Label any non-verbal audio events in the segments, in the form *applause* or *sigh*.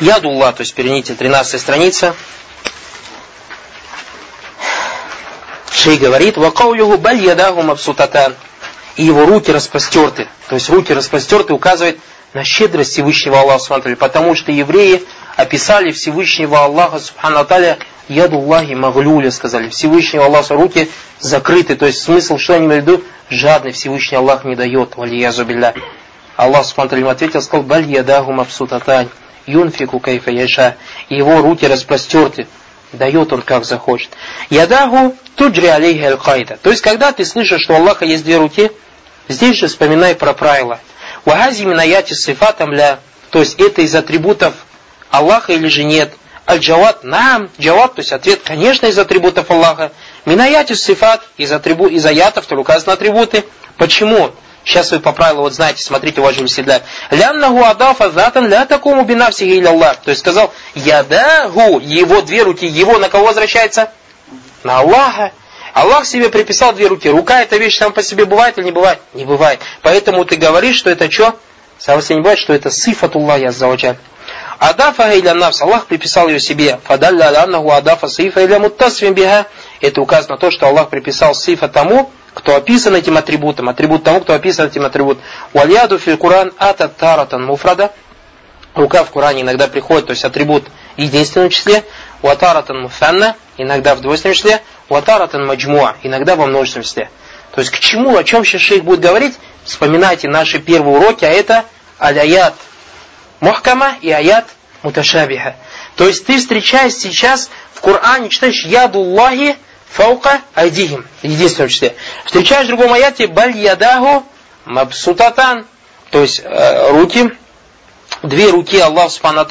Ядулла, то есть перените 13 страница. Шей говорит, вакаулюху баль ядаху мабсутатан. И его руки распростерты. То есть руки распростерты указывает на щедрость Всевышнего Аллаха Субхану Потому что евреи описали Всевышнего Аллаха Субхану Таля Ядуллахи Маглюля, сказали. Всевышнего Аллаха руки закрыты. То есть смысл, что они имеют в виду? Жадный Всевышний Аллах не дает. Валиязу билля. Аллах Субхану ему ответил, сказал, Баль ядаху мабсутатань. Юнфику кайфа яша. Его руки распростерты. Дает он как захочет. Ядаху туджри алейхи аль То есть, когда ты слышишь, что у Аллаха есть две руки, здесь же вспоминай про правила. Вагази минаяти сифатам ля. То есть, это из атрибутов Аллаха или же нет. Аль-джават нам. Джават, то есть ответ, конечно, из атрибутов Аллаха. Минаяти сифат, из, атрибу, из аятов, то указаны атрибуты. Почему? Сейчас вы по правилу, вот знаете, смотрите, уважаемые седля. Ляннаху адафа затан ля такому бинавсихи или Аллах. То есть сказал, ядаху, его две руки, его на кого возвращается? На Аллаха. Аллах себе приписал две руки. Рука эта вещь сам по себе бывает или не бывает? Не бывает. Поэтому ты говоришь, что это что? Сам не бывает, что это сифатуллах яззаваджаль. Адафа иля навс. Аллах приписал ее себе. Фадалля аляннаху адафа сифа иля муттасвим биха. Это указано на то, что Аллах приписал сифа тому, кто описан этим атрибутом, атрибут тому, кто описан этим атрибутом. Вальяду фи Куран ата таратан муфрада. Рука в Коране иногда приходит, то есть атрибут в единственном числе. Ватаратан муфанна, иногда в двойственном числе. Ватаратан маджмуа, иногда во множественном числе. То есть к чему, о чем сейчас шейх будет говорить? Вспоминайте наши первые уроки, а это аят мухкама и аят муташабиха. То есть ты встречаешь сейчас в Коране, читаешь ядуллахи, фаука айдихим, в единственном числе. Встречаешь в другом аяте баль ядаху мабсутатан, то есть э, руки, две руки Аллах Субхану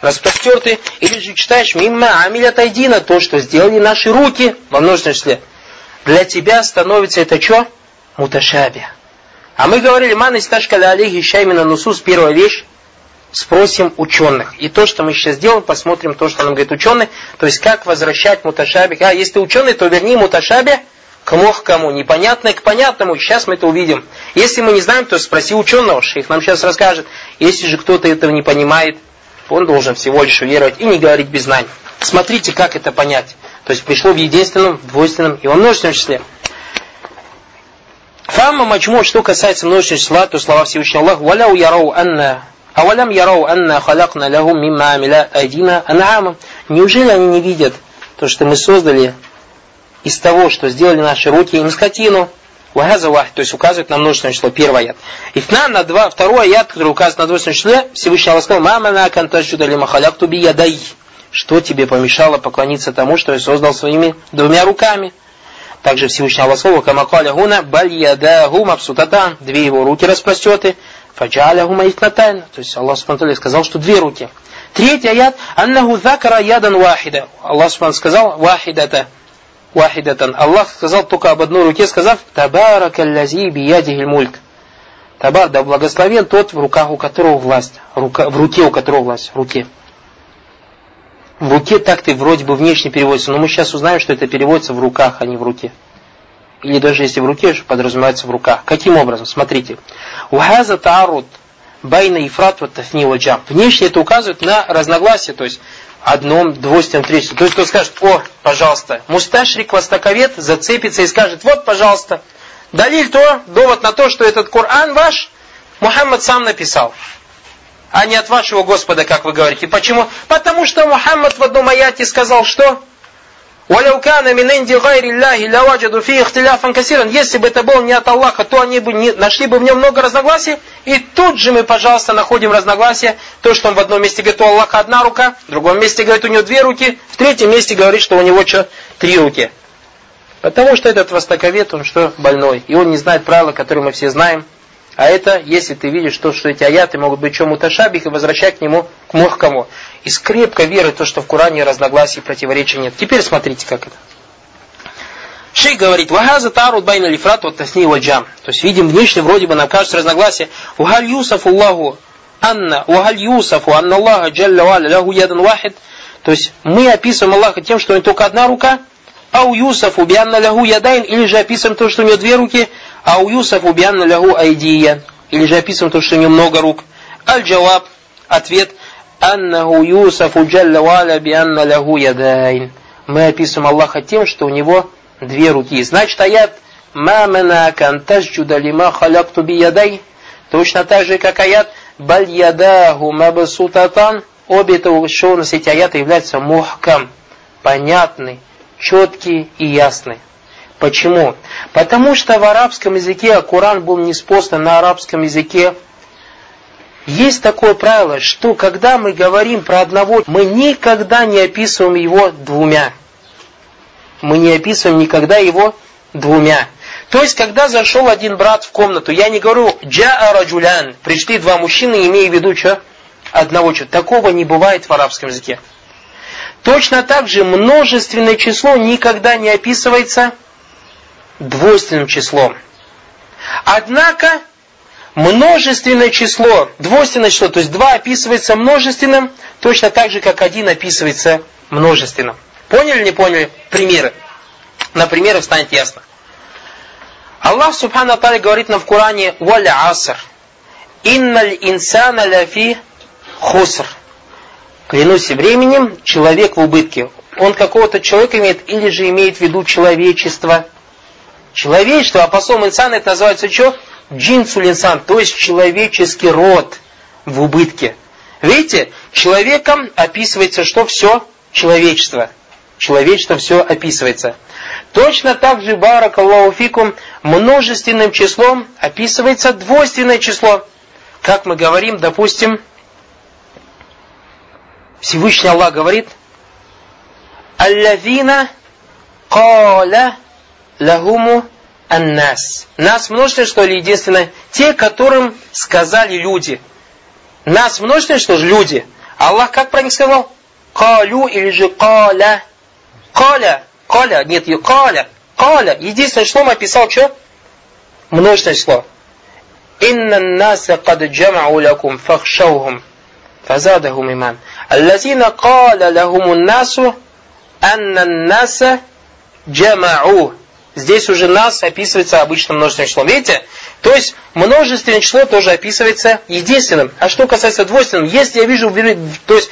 распростерты, или же читаешь мимма амиля тайдина, то, что сделали наши руки во множественном числе. Для тебя становится это что? Муташаби. А мы говорили, ман исташкаля алейхи шаймина нусус, первая вещь, спросим ученых. И то, что мы сейчас сделаем, посмотрим то, что нам говорит ученый. То есть, как возвращать муташаби. А если ты ученый, то верни муташаби к кому, непонятное к понятному. Сейчас мы это увидим. Если мы не знаем, то спроси ученого, шейх нам сейчас расскажет. Если же кто-то этого не понимает, он должен всего лишь веровать и не говорить без знаний. Смотрите, как это понять. То есть пришло в единственном, двойственном и во множественном числе. Фамма мачму, что касается множественного числа, то слова Всевышнего Аллаха, «Валяу ярау анна Авалям ярау анна халякна лягум мимма амиля айдина ан'ама. Неужели они не видят то, что мы создали из того, что сделали наши руки, им скотину? Вахаза то есть указывает на множественное число, первый аят. Ифна на два, второй аят, который указывает на двойственное число, Всевышний Аллах сказал, мама на кантажуда лима халякту би ядай. Что тебе помешало поклониться тому, что я создал своими двумя руками? Также Всевышний Аллах сказал, камакаля гуна, баль ядаху мабсутатан, две его руки распростерты, Фаджаляху маитнатайн. То есть Аллах Субхану сказал, что две руки. Третий аят. Аннаху закара ядан вахида. Аллах Субхану сказал вахидата. Вахидатан. Аллах сказал только об одной руке, сказав Табаракаллази биядихиль мульк. Табар, да благословен тот, в руках у которого власть. Рука, в руке у которого власть. В руке. В руке так ты вроде бы внешне переводится, но мы сейчас узнаем, что это переводится в руках, а не в руке или даже если в руке, подразумевается в руках. Каким образом? Смотрите. Ухаза таарут байна ифрат вот тафни ваджам. Внешне это указывает на разногласие, то есть одном, двойственном, третьем. То есть кто скажет, о, пожалуйста, мусташрик, востоковед зацепится и скажет, вот, пожалуйста, далиль то, довод на то, что этот Коран ваш Мухаммад сам написал а не от вашего Господа, как вы говорите. Почему? Потому что Мухаммад в одном аяте сказал, что «Валяу кана мин инди гайри ляхи ляваджаду фи ихтиляфан кассиран». Если бы это был не от Аллаха, то они бы не, нашли бы в нем много разногласий. И тут же мы, пожалуйста, находим разногласия. То, что он в одном месте говорит, у Аллаха одна рука, в другом месте говорит, у него две руки, в третьем месте говорит, что у него что, три руки. Потому что этот востоковед, он что, больной. И он не знает правила, которые мы все знаем, а это, если ты видишь, то, что эти аяты могут быть чем муташабих, и возвращать к нему, к мухкому. И скрепко веры то, что в Коране разногласий и противоречий нет. Теперь смотрите, как это. Шейх говорит, вахаза тарут байна лифрат вот тасни ваджам. То есть видим внешне вроде бы нам кажется разногласие. Ухаль юсафу Аллаху анна, ухаль юсафу анна Аллаха джалля валя лаху ядан вахид. То есть мы описываем Аллаха тем, что у него только одна рука, а у Юсафу бианна лягу ядайн, или же описываем то, что у него две руки, а у Юсафу бианна лягу айдия, или же описываем то, что у него много рук. Аль-Джаваб, ответ, аннаху Юсафу джалла валя би анна лаху ядайн. Мы описываем Аллаха тем, что у него две руки. Значит, аят «Ма манака антажджуда лима халякту би ядай» Точно так же, как аят «Баль ядаху мабасутатан» Обе это, что у нас эти аяты являются мухкам, понятный, четкий и ясный. Почему? Потому что в арабском языке, а Коран был неспослан на арабском языке, есть такое правило, что когда мы говорим про одного, мы никогда не описываем его двумя. Мы не описываем никогда его двумя. То есть, когда зашел один брат в комнату, я не говорю «джаа раджулян», пришли два мужчины, имея в виду что? Одного чего. Такого не бывает в арабском языке. Точно так же множественное число никогда не описывается двойственным числом. Однако множественное число, двойственное число, то есть два описывается множественным, точно так же, как один описывается множественным. Поняли, не поняли? Примеры. На примерах станет ясно. Аллах Субхану Аталя говорит нам в Коране «Валя аср». «Инналь инсана ляфи хуср». Клянусь временем, человек в убытке. Он какого-то человека имеет, или же имеет в виду человечество – Человечество, а посом инсан это называется что? Джинсуль инсан, то есть человеческий род в убытке. Видите, человеком описывается что? Все человечество. Человечество все описывается. Точно так же, барак множественным числом описывается двойственное число. Как мы говорим, допустим, Всевышний Аллах говорит, «Аллавина каля лахуму аннас. Нас множественное что ли единственное? Те, которым сказали люди. Нас множественное что же люди. Аллах как про них сказал? Калю или же каля. Каля. Каля. Нет, каля. Каля. Единственное число описал что? Множественное число. Инна наса кад джамау лакум фахшаухум. Фазадахум иман. Аллазина каля лахумун насу анна наса джамау. Здесь уже нас описывается обычным множественным числом. Видите? То есть множественное число тоже описывается единственным. А что касается двойственным, если я вижу, то есть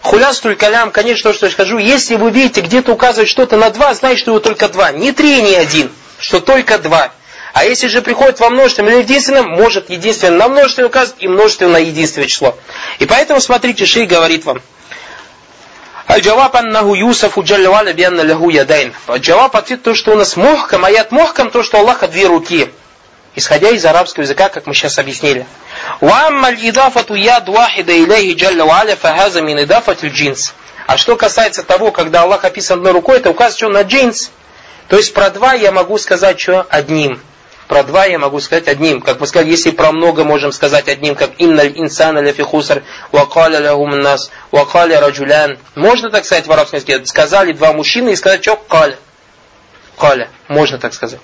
хулястуль калям, конечно, то, что я скажу, если вы видите, где-то указывает что-то на два, значит, что его только два. Не три, не один, что только два. А если же приходит во множественном или единственном, может единственное на множественное указывать и множественное на единственное число. И поэтому, смотрите, Шей говорит вам, Аль-Джаваб аннаху Юсафу джаллаваля бианна ляху ядайн. А джаваб ответ то, что у нас мухкам, аят мухкам, то, что у Аллаха две руки. Исходя из арабского языка, как мы сейчас объяснили. Уаммаль идафату яд вахида иляхи джаллаваля фахаза мин идафатил джинс. А что касается того, когда Аллах описан одной рукой, это указывает, что на джинс. То есть про два я могу сказать, что одним. Про два я могу сказать одним. Как мы сказали, если про много можем сказать одним, как инналь инсана ляфи хусар, вакаля лягум нас, вакаля раджулян. Можно так сказать в арабском языке? Сказали два мужчины и сказать, что каля. Каля. Можно так сказать.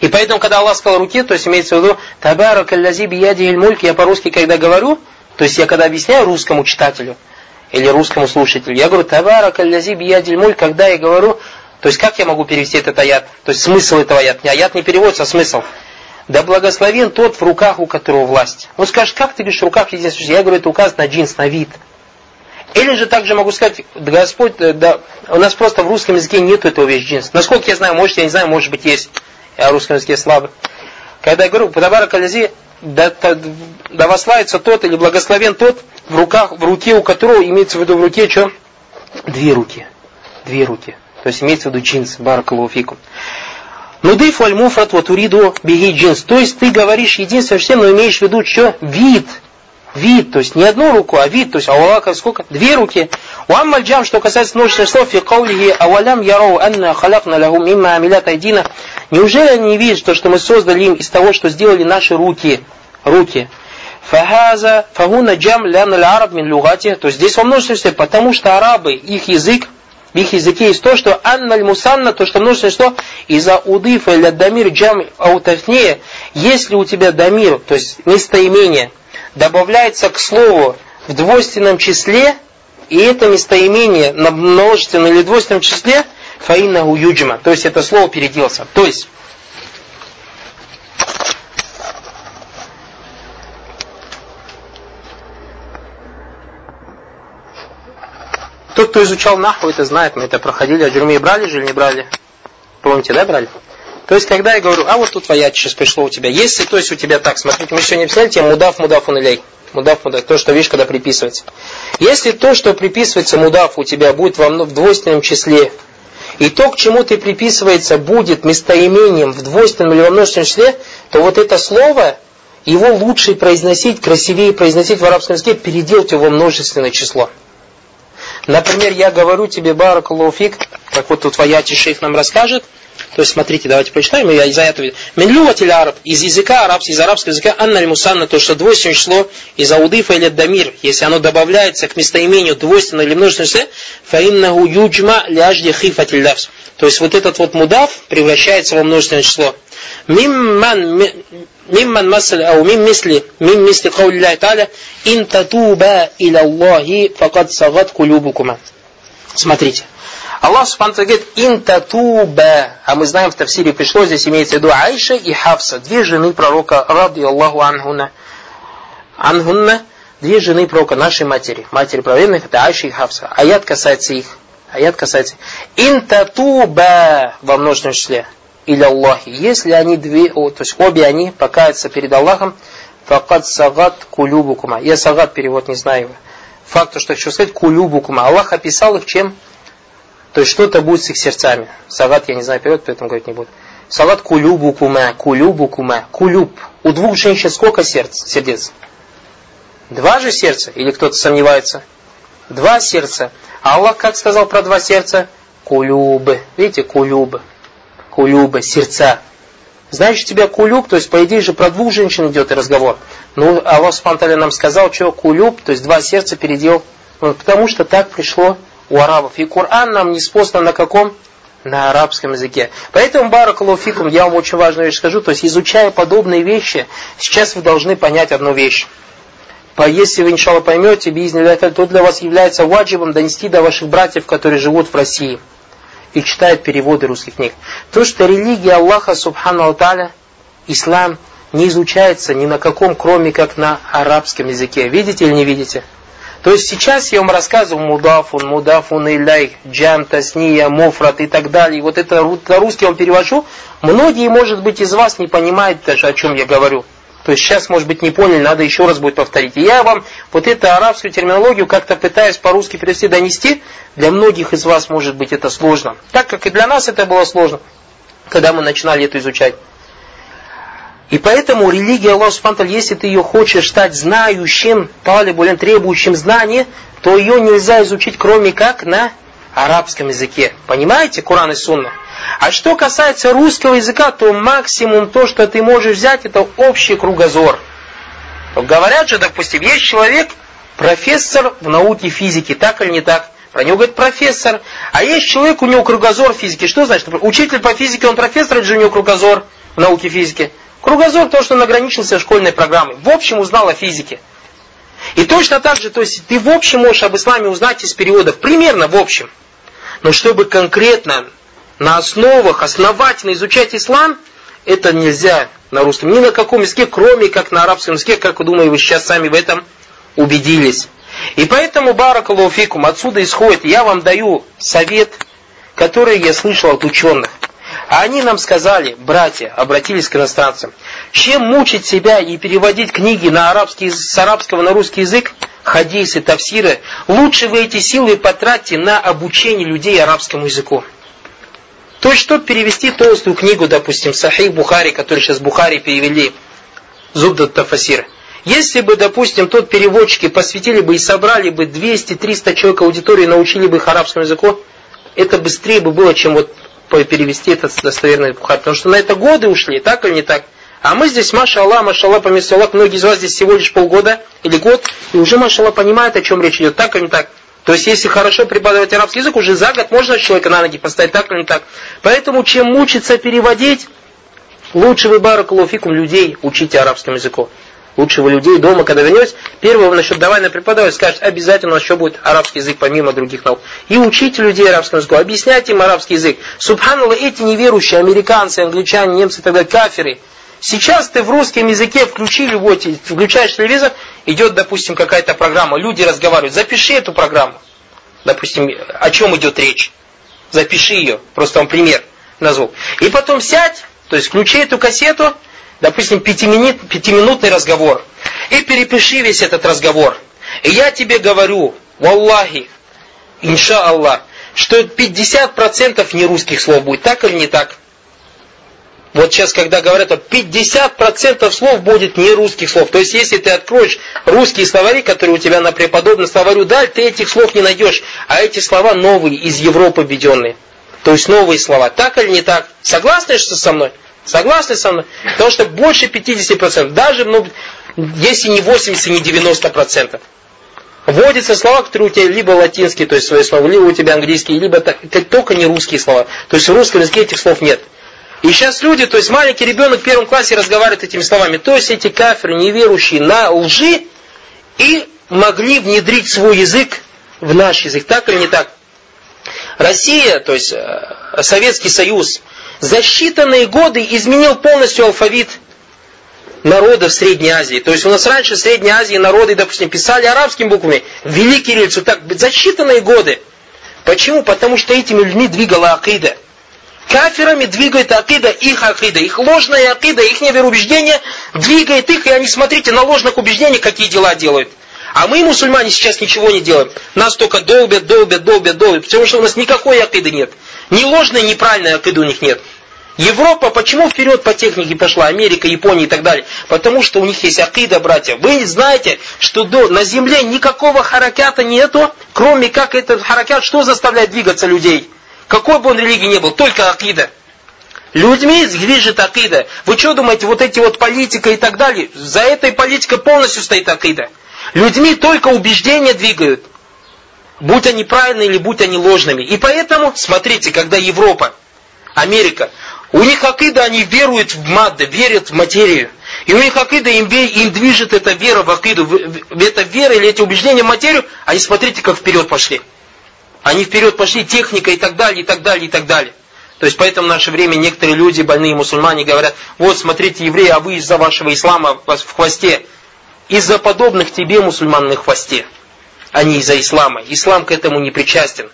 И поэтому, когда Аллах сказал руки, то есть имеется в виду, табарак аллази бияди мульк, я по-русски, когда говорю, то есть я когда объясняю русскому читателю, или русскому слушателю, я говорю, табарак аллази бияди мульк, когда я говорю, то есть как я могу перевести этот аят? То есть смысл этого аят. Аят не переводится, а смысл. Да благословен тот, в руках у которого власть. Он скажет, как ты говоришь, в руках единственное? Я говорю, это указано на джинс, на вид. Или же также могу сказать, Господь, э, да, у нас просто в русском языке нет этого вещь джинс. Насколько я знаю, может, я не знаю, может быть, есть. Я в русском языке слабый. Когда я говорю, подабара калязи, да, да, да вославится тот или благословен тот, в руках, в руке у которого имеется в виду в руке что? Две руки. Две руки. То есть имеется в виду джинс, баракалуфикум. Нудыф аль вот уриду беги джинс. То есть ты говоришь единственное, что но имеешь в виду что? Вид. Вид, то есть не одну руку, а вид, то есть Аллаха сколько? Две руки. У джам, что касается множественных слов, фи каулихи авалям яроу анна халакна лахум имма амилят айдина. Неужели они не видят, что, что мы создали им из того, что сделали наши руки? Руки. Фахаза, фагуна джам лян араб мин лугати. То есть здесь во множестве, потому что арабы, их язык, в их языке есть то, что анналь мусанна, то, что множество что, из-за удыфа или дамир джам аутафнея, если у тебя дамир, то есть местоимение, добавляется к слову в двойственном числе, и это местоимение на множественном или двойственном числе, фаинна юджма, то есть это слово переделся. То есть, Тот, кто изучал наху, это знает, мы это проходили, а джурми брали же или не брали? Помните, да, брали? То есть, когда я говорю, а вот тут твоя сейчас пришло у тебя, если, то есть у тебя так, смотрите, мы сегодня писали тебе мудав, мудав, унылей. Мудав, мудав, то, что видишь, когда приписывается. Если то, что приписывается мудав у тебя будет в двойственном числе, и то, к чему ты приписывается, будет местоимением в двойственном или во множественном числе, то вот это слово, его лучше произносить, красивее произносить в арабском языке, переделать его в множественное число. Например, я говорю тебе, Баракалуфик, как вот тут Ваяти шейх нам расскажет, то есть, смотрите, давайте прочитаем, я из этого Минлюватель араб, из языка арабского, из арабского языка, анна мусанна, то, что двойственное число из аудифа или дамир, если оно добавляется к местоимению двойственное или множественное число, фаиннаху юджма ляжди хифатиль лавс. То есть, вот этот вот мудав превращается во множественное число. Мимман мимман масаль ау мим мисли мим мисли каули та'аля ин татуба иля Аллахи факад сагат кулюбукума. Смотрите. Аллах Субхану говорит, интатуба. А мы знаем, в Тавсире пришло, здесь имеется в виду Айша и Хавса, две жены пророка, ради Аллаху анхуна. Анхунна, две жены пророка, нашей матери. Матери праведных, это Айша и Хавса. Аят касается их. Аят касается интатуба во множественном числе. Или Аллахи. Если они две, то есть обе они покаются перед Аллахом, факад сагат кулюбукума. Я сагат перевод не знаю его. Факт, что хочу сказать, кулюбукума. Аллах описал их чем? То есть что-то будет с их сердцами. Салат, я не знаю перевод, поэтому говорить не буду. Салат кулюбу кума, кулюбу кума, кулюб. У двух женщин сколько сердц, сердец? Два же сердца? Или кто-то сомневается? Два сердца. А Аллах как сказал про два сердца? Кулюбы. Видите, кулюбы. Кулюбы, сердца. Знаешь, у тебя кулюб, то есть, по идее же, про двух женщин идет и разговор. Ну, Аллах Субтитры нам сказал, что кулюб, то есть, два сердца передел. Ну, потому что так пришло у арабов. И Коран нам не спослан на каком? На арабском языке. Поэтому, баракалуфикум, я вам очень важную вещь скажу. То есть, изучая подобные вещи, сейчас вы должны понять одну вещь. Если вы, иншалла, поймете, то для вас является ваджибом донести до ваших братьев, которые живут в России и читают переводы русских книг. То, что религия Аллаха, субхану та'аля, ислам, не изучается ни на каком, кроме как на арабском языке. Видите или не видите? То есть сейчас я вам рассказываю мудафун, мудафун иляй, джам, тасния, муфрат и так далее. И вот это на русский я вам перевожу. Многие, может быть, из вас не понимают даже, о чем я говорю. То есть сейчас, может быть, не поняли, надо еще раз будет повторить. И я вам вот эту арабскую терминологию как-то пытаюсь по-русски перевести, донести. Для многих из вас, может быть, это сложно. Так как и для нас это было сложно, когда мы начинали это изучать. И поэтому религия Аллаха Субхану если ты ее хочешь стать знающим, талибулем, требующим знания, то ее нельзя изучить, кроме как на арабском языке. Понимаете, Куран и Сунна? А что касается русского языка, то максимум то, что ты можешь взять, это общий кругозор. Говорят же, допустим, есть человек, профессор в науке физики, так или не так? Про него говорит профессор. А есть человек, у него кругозор физики. Что значит? Учитель по физике, он профессор, или же у него кругозор в науке физики? Кругозор то, что он ограничился школьной программой. В общем узнал о физике. И точно так же, то есть ты в общем можешь об исламе узнать из периодов, примерно в общем. Но чтобы конкретно на основах основательно изучать ислам, это нельзя на русском. Ни на каком языке, кроме как на арабском языке, как вы думаете, вы сейчас сами в этом убедились. И поэтому, баракалуфикум, отсюда исходит, я вам даю совет, который я слышал от ученых. А они нам сказали, братья, обратились к иностранцам, чем мучить себя и переводить книги на арабский, с арабского на русский язык, хадисы, тавсиры, лучше вы эти силы потратьте на обучение людей арабскому языку. То есть, чтобы перевести толстую книгу, допустим, Сахих Бухари, который сейчас Бухари перевели, Зубдат Тафасир. Если бы, допустим, тот переводчики посвятили бы и собрали бы 200-300 человек аудитории, научили бы их арабскому языку, это быстрее бы было, чем вот перевести этот достоверный Бухари. Потому что на это годы ушли, так или не так? А мы здесь, маша Аллах, маша Аллах, поместил Аллах, многие из вас здесь всего лишь полгода или год, и уже, маша Аллах, понимают, о чем речь идет, так или не так. То есть, если хорошо преподавать арабский язык, уже за год можно человека на ноги поставить, так или не так. Поэтому, чем мучиться переводить, лучше вы, баракалуфикум, людей учите арабскому языку лучшего людей дома, когда вернетесь, первого насчет давай на преподавать, скажет, обязательно у нас еще будет арабский язык, помимо других наук. И учите людей арабскому языку, объясняйте им арабский язык. Субханаллах, эти неверующие, американцы, англичане, немцы и так каферы, Сейчас ты в русском языке включи любой, включаешь телевизор, идет, допустим, какая-то программа, люди разговаривают. Запиши эту программу. Допустим, о чем идет речь. Запиши ее, просто вам пример назвал. И потом сядь, то есть включи эту кассету, допустим, пятиминут, пятиминутный разговор. И перепиши весь этот разговор. И я тебе говорю, валлахи, инша Аллах, что 50% не русских слов будет, так или не так? Вот сейчас, когда говорят, вот 50% слов будет не русских слов. То есть, если ты откроешь русские словари, которые у тебя на преподобном словарю дали, ты этих слов не найдешь. А эти слова новые, из Европы введенные. То есть, новые слова. Так или не так? Согласны что со мной? Согласны со мной? Потому что больше 50%, даже, ну, если не 80, не 90%. Вводятся слова, которые у тебя либо латинские, то есть свои слова, либо у тебя английские, либо только не русские слова. То есть в русском языке этих слов нет. И сейчас люди, то есть маленький ребенок в первом классе разговаривает этими словами. То есть эти кафиры, неверующие на лжи, и могли внедрить свой язык в наш язык. Так или не так? Россия, то есть э, Советский Союз, за считанные годы изменил полностью алфавит народов Средней Азии. То есть у нас раньше в Средней Азии народы, допустим, писали арабскими буквами, вели кириллицу так, за считанные годы. Почему? Потому что этими людьми двигала акида. Кафирами двигает акида их акида. Их ложная акида, их невероубеждение двигает их, и они, смотрите, на ложных убеждениях какие дела делают. А мы, мусульмане, сейчас ничего не делаем. Нас только долбят, долбят, долбят, долбят. Потому что у нас никакой акиды нет. Ни ложной, ни правильной акиды у них нет. Европа почему вперед по технике пошла, Америка, Япония и так далее? Потому что у них есть акида, братья. Вы знаете, что до, на земле никакого харакята нету, кроме как этот харакят, что заставляет двигаться людей? Какой бы он религии ни был, только акида. Людьми движет акида. Вы что думаете, вот эти вот политика и так далее, за этой политикой полностью стоит акида. Людьми только убеждения двигают. Будь они правильные или будь они ложными. И поэтому, смотрите, когда Европа, Америка, у них акида, они веруют в мадда, верят в материю. И у них акида, им, им движет эта вера в акиду, эта вера или эти убеждения в материю, они смотрите, как вперед пошли. Они вперед пошли, техника и так далее, и так далее, и так далее. То есть поэтому в наше время некоторые люди, больные мусульмане, говорят, вот смотрите, евреи, а вы из-за вашего ислама в хвосте. Из-за подобных тебе мусульман на хвосте, а не из-за ислама. Ислам к этому не причастен.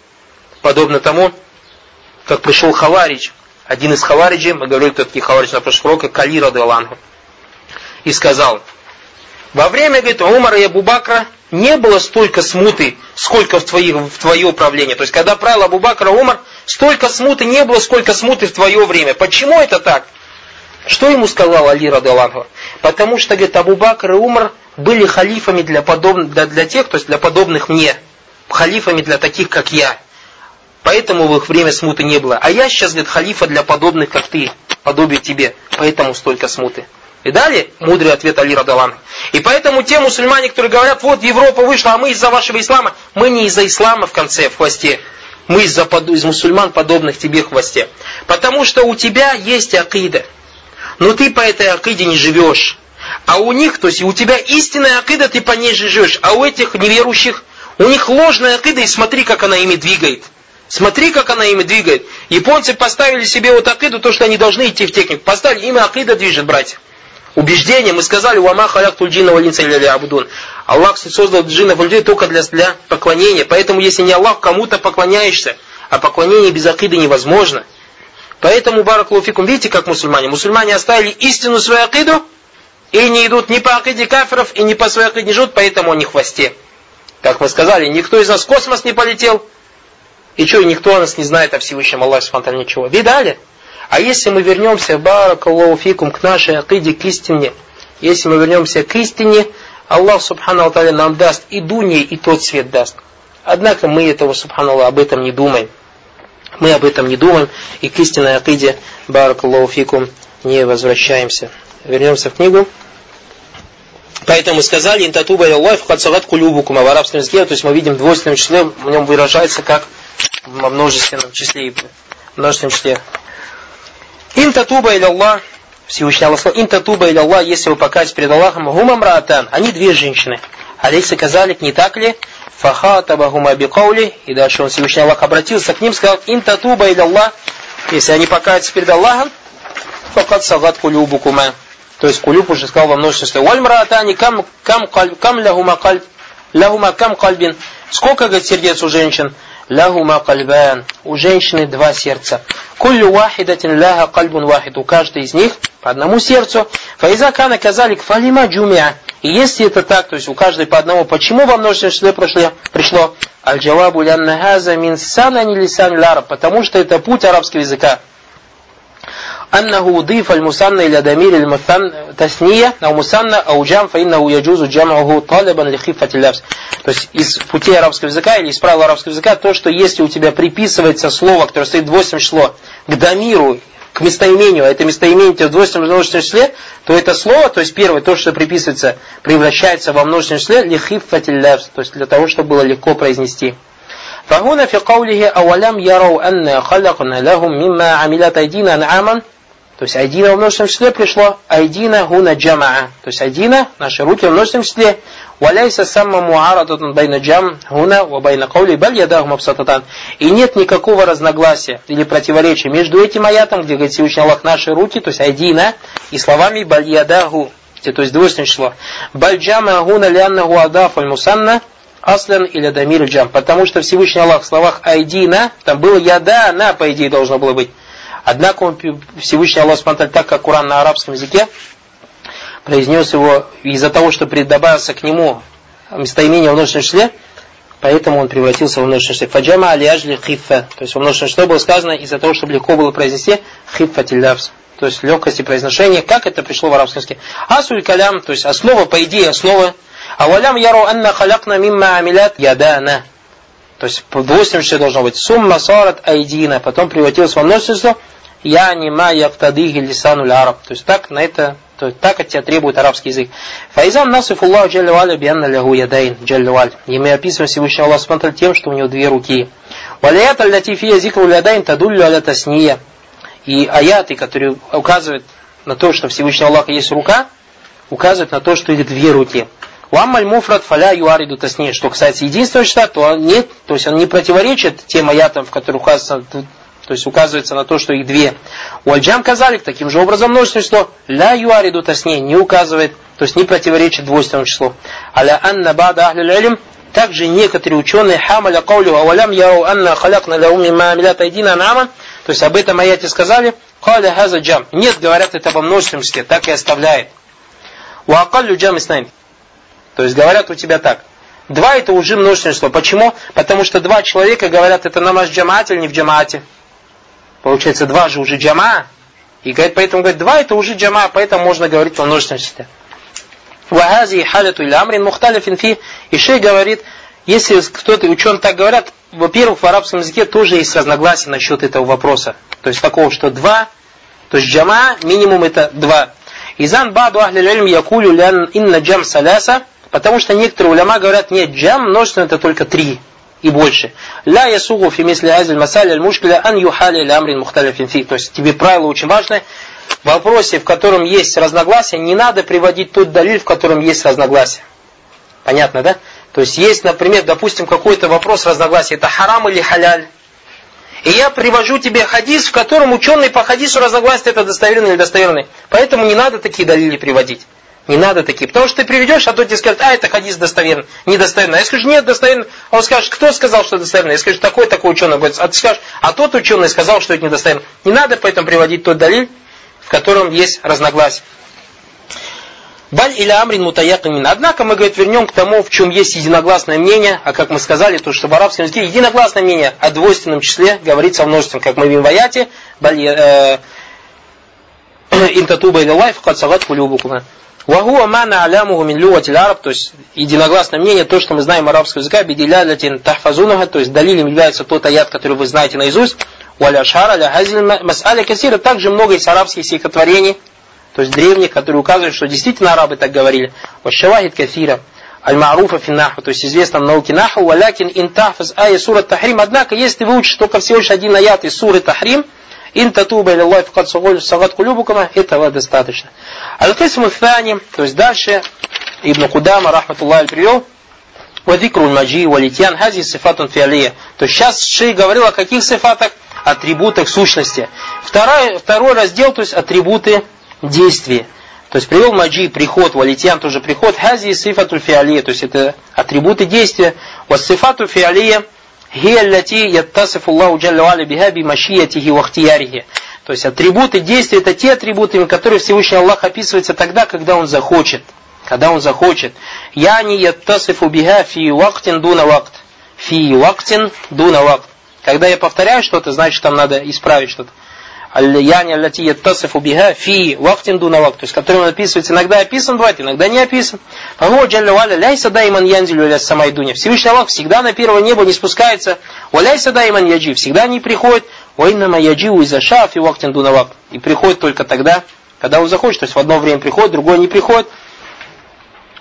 Подобно тому, как пришел Хаварич, один из хавариджей, мы говорили, кто такие хаваридж на прошлом уроке, Кали Радуалангу, и сказал, во время, говорит, Умара и Абу-Бакра не было столько смуты, сколько в, твои, в твое правление. То есть, когда правил Абу-Бакра Умар, столько смуты не было, сколько смуты в твое время. Почему это так? Что ему сказал Али Радалангу? Потому что, говорит, Абу-Бакр и Умар были халифами для, подоб... для, для тех, то есть для подобных мне. Халифами для таких, как я. Поэтому в их время смуты не было. А я сейчас, говорит, халифа для подобных, как ты, подобие тебе. Поэтому столько смуты. И далее мудрый ответ Али Радалан. И поэтому те мусульмане, которые говорят, вот Европа вышла, а мы из-за вашего ислама, мы не из-за ислама в конце, в хвосте. Мы из-за из мусульман, подобных тебе в хвосте. Потому что у тебя есть акида. Но ты по этой акиде не живешь. А у них, то есть у тебя истинная акида, ты по ней же живешь. А у этих неверующих, у них ложная акида, и смотри, как она ими двигает. Смотри, как она ими двигает. Японцы поставили себе вот акиду, то, что они должны идти в технику. Поставили, ими акида движет, братья. Убеждение, мы сказали, «Вама халяктуль джинна валинца или абудун». Аллах создал джиннов людей только для, для поклонения. Поэтому, если не Аллах, кому-то поклоняешься, а поклонение без акиды невозможно. Поэтому, баракулуфикум, видите, как мусульмане? Мусульмане оставили истину свою акиду, и не идут ни по акиде кафиров, и ни по своей акиде не живут, поэтому они в хвосте. Как мы сказали, никто из нас в космос не полетел, и что, никто нас не знает о Всевышнем Аллахе Субхану ничего. Видали? А если мы вернемся, баракаллаху фикум, к нашей акиде, к истине, если мы вернемся к истине, Аллах Субхану Алталя нам даст и дунья, и тот свет даст. Однако мы этого, Субхану об этом не думаем. Мы об этом не думаем, и к истинной акиде, баракаллаху фикум, не возвращаемся. Вернемся в книгу. Поэтому сказали, интатуба Аллах, хацалат кулюбукума в арабском языке, то есть мы видим в двойственном числе, в нем выражается как во множественном числе, множественном числе. Ин татуба или Аллах, Всевышний Аллах сказал, ин татуба или Аллах, если вы покаетесь перед Аллахом, гумам ратан, они две женщины. Алейса казалик, не так ли? Фахатаба гума бикаули, и дальше он Всевышний Аллах обратился к ним, сказал, ин татуба или Аллах, если они покаятся перед Аллахом, факат сагат кулюбукума. То есть кулюб уже сказал во множественном числе. Валь мраатани кам, кам, кам лягума кальб Лахума кам кальбин. Сколько, говорит, сердец у женщин? Лахума кальбан. У женщины два сердца. Куллю вахидатин ляха кальбун вахид. У каждой из них по одному сердцу. Кана казалик фалима джумиа. И если это так, то есть у каждой по одному, почему во множественном числе пришло? пришло? Аль-джавабу лянна хаза мин санани лисан лараб. Потому что это путь арабского языка. أنه أضيف المثنى إلى ضمير المثنى تثنية أو مثنى أو جمع فإنه يجوز جمعه طالبا لخفة اللبس. То есть из путей арабского языка или из правил арабского языка то, что если у тебя приписывается слово, которое стоит в 8 число, к дамиру, к местоимению, а это местоимение в двойственном множественном числе, то это слово, то есть первое, то, что приписывается, превращается во множественное числе, лихиффатиль то есть для того, чтобы было легко произнести. فهنا في قوله أولم يروا أن خلقنا لهم مما عملت أيدينا أنعاما то есть айдина в множественном числе пришло айдина гуна джамаа. То есть айдина, наши руки в множественном числе. Валяйса самма муарадатун байна джам гуна ва байна каули баль ядахум абсататан. И нет никакого разногласия или противоречия между этим аятом, где говорит Всевышний Аллах наши руки, то есть айдина, и словами баль ядаху, то есть двойственное число. Баль джама гуна ляннаху адаф аль мусанна аслен или дамир джам. Потому что Всевышний Аллах в словах айдина, там было яда, на, по идее, должно было быть. Однако он, Всевышний Аллах Субтитры, так как Куран на арабском языке, произнес его из-за того, что добавился к нему местоимение в множественном числе, поэтому он превратился в множественное число. Фаджама алиажли хиффа. То есть в множественном числе было сказано из-за того, чтобы легко было произнести хиффа тиллявс. То есть легкости произношения, как это пришло в арабском языке. Асуль калям, то есть основа, по идее, основа. А валям яру анна халякна мимма амилят ядана. То есть в двойственном числе должно быть сумма сарат айдина, потом превратилось во множество я не ма яктадихи лисануль араб. То есть так на это, то есть так от тебя требует арабский язык. Фаизан насиф Аллаху джалли валя бианна лягу ядайн джалли валь. И мы описываем Всевышний Аллах Субтитры тем, что у него две руки. Валият аль-латифия зикру ядайн тадуллю аля тасния. И аяты, которые указывают на то, что Всевышний Аллах есть рука, указывают на то, что их две руки. Уаммаль муфрат фаля юариду тасни. Что касается единственного числа, то нет, то есть он не противоречит тем аятам, в которых указано то есть указывается на то, что их две. У Альджам казалик таким же образом множественное число. Ля юариду тасни не указывает, то есть не противоречит двойственному числу. Аля анна бада ахлю илм также некоторые ученые хамаля каулю авалям яру анна халякна ля уми ма амилят айдина наман, то есть об этом аяте сказали, каля хаза джам. Нет, говорят это во множественном числе, так и оставляет. У акаллю джам иснайн. То есть говорят у тебя так. Два это уже множественное число. Почему? Потому что два человека говорят, это намаз джамаат или не в джамаате. Получается, два же уже джама. И говорит, поэтому говорит, два это уже джама, поэтому можно говорить о множественном числе. Вагази халяту или амрин мухталифин фи. И шей говорит, если кто-то, ученые так говорят, во-первых, в арабском языке тоже есть разногласия насчет этого вопроса. То есть такого, что два, то есть джама, минимум это два. Изан баду ахли лильм якулю лян инна джам саляса, потому что некоторые уляма говорят, нет, джам множество это только три и больше. Ля ясугу фи мисли азиль масаль аль мушкиля ан юхали ля амрин мухталифин фи. То есть тебе правило очень важное. В вопросе, в котором есть разногласия, не надо приводить тот далиль, в котором есть разногласия. Понятно, да? То есть есть, например, допустим, какой-то вопрос разногласия, это харам или халяль. И я привожу тебе хадис, в котором ученые по хадису разногласия, это достоверный или достоверный. Поэтому не надо такие далили приводить. Не надо такие. Потому что ты приведешь, а то тебе скажут, а это хадис достоверный, недостоверный. А я скажу, нет, достоверный. А он скажет, кто сказал, что достоверный? Я скажу, такой, такой ученый. А ты скажешь, а тот ученый сказал, что это недостоверно. Не надо поэтому приводить тот далиль, в котором есть разногласие. Баль или амрин мутаякамин. Однако мы, говорит, вернем к тому, в чем есть единогласное мнение, а как мы сказали, то, что в арабском языке единогласное мнение о двойственном числе говорится о множественном, как мы видим в аяте, баль э, *clears throat* интатуба или лайф, кад сагат кулюбукума. Вагуа мана алямуху мин люватиль араб, то есть единогласное мнение, то, что мы знаем арабского языка, бидилялятин тахфазунага, то есть далилем является тот аят, который вы знаете наизусть, валя шара, ля хазиль мас'аля касира, также много из арабских стихотворений, то есть древних, которые указывают, что действительно арабы так говорили. Вашавахид кафира. Аль-Маруфа финнаху, то есть известно в науке наху, валякин интахфаз ая сура Тахрим. Однако, если ты выучишь только всего лишь один аят из суры Тахрим, Ин татуба или Аллах факат сагат кулюбукама, этого достаточно. Аль-Кисм Фани, то есть дальше Ибн Кудама, рахматуллах, привел, Вадикру маджи валитян хази сифатун фиалия. То есть сейчас Шей говорил о каких сифатах? Атрибутах сущности. Второй, второй раздел, то есть атрибуты действия. То есть привел маджи, приход, валитьян тоже приход, хази сифату фиалия, то есть это атрибуты действия. Вассифату фиалия هي التي يتصف الله جل وعلا بها بمشيئته واختياره. То есть атрибуты действия это те атрибуты, которые Всевышний Аллах описывается тогда, когда Он захочет. Когда Он захочет. Яни яттасифу биха фи вактин дуна вакт. Фи вактин дуна вакт. Когда я повторяю что-то, значит там надо исправить что-то. Аль-яни аллати яттасифу биха фи вактин дуна вакт. То есть, который он описывается, иногда описан бывает, иногда не описан. Фагу джалля валя ляйса дайман янзилю ля самай дуня. Всевышний Аллах всегда на первое небо не спускается. Валяйса дайман яджи. Всегда не приходит. Вайнама яджиу из шаф и вактин дуна вакт. И приходит только тогда, когда он захочет. То есть, в одно время приходит, другое не приходит.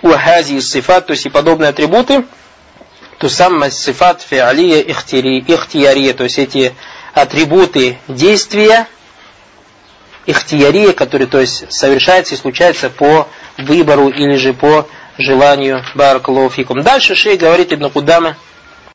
Уахази сифат, то есть и подобные атрибуты. То самое сифат фиалия ихтиярия, то есть эти атрибуты действия, ихтиярия, который то есть совершается и случается по выбору или же по желанию Баракалуфикум. Дальше шей говорит Ибн Кудама –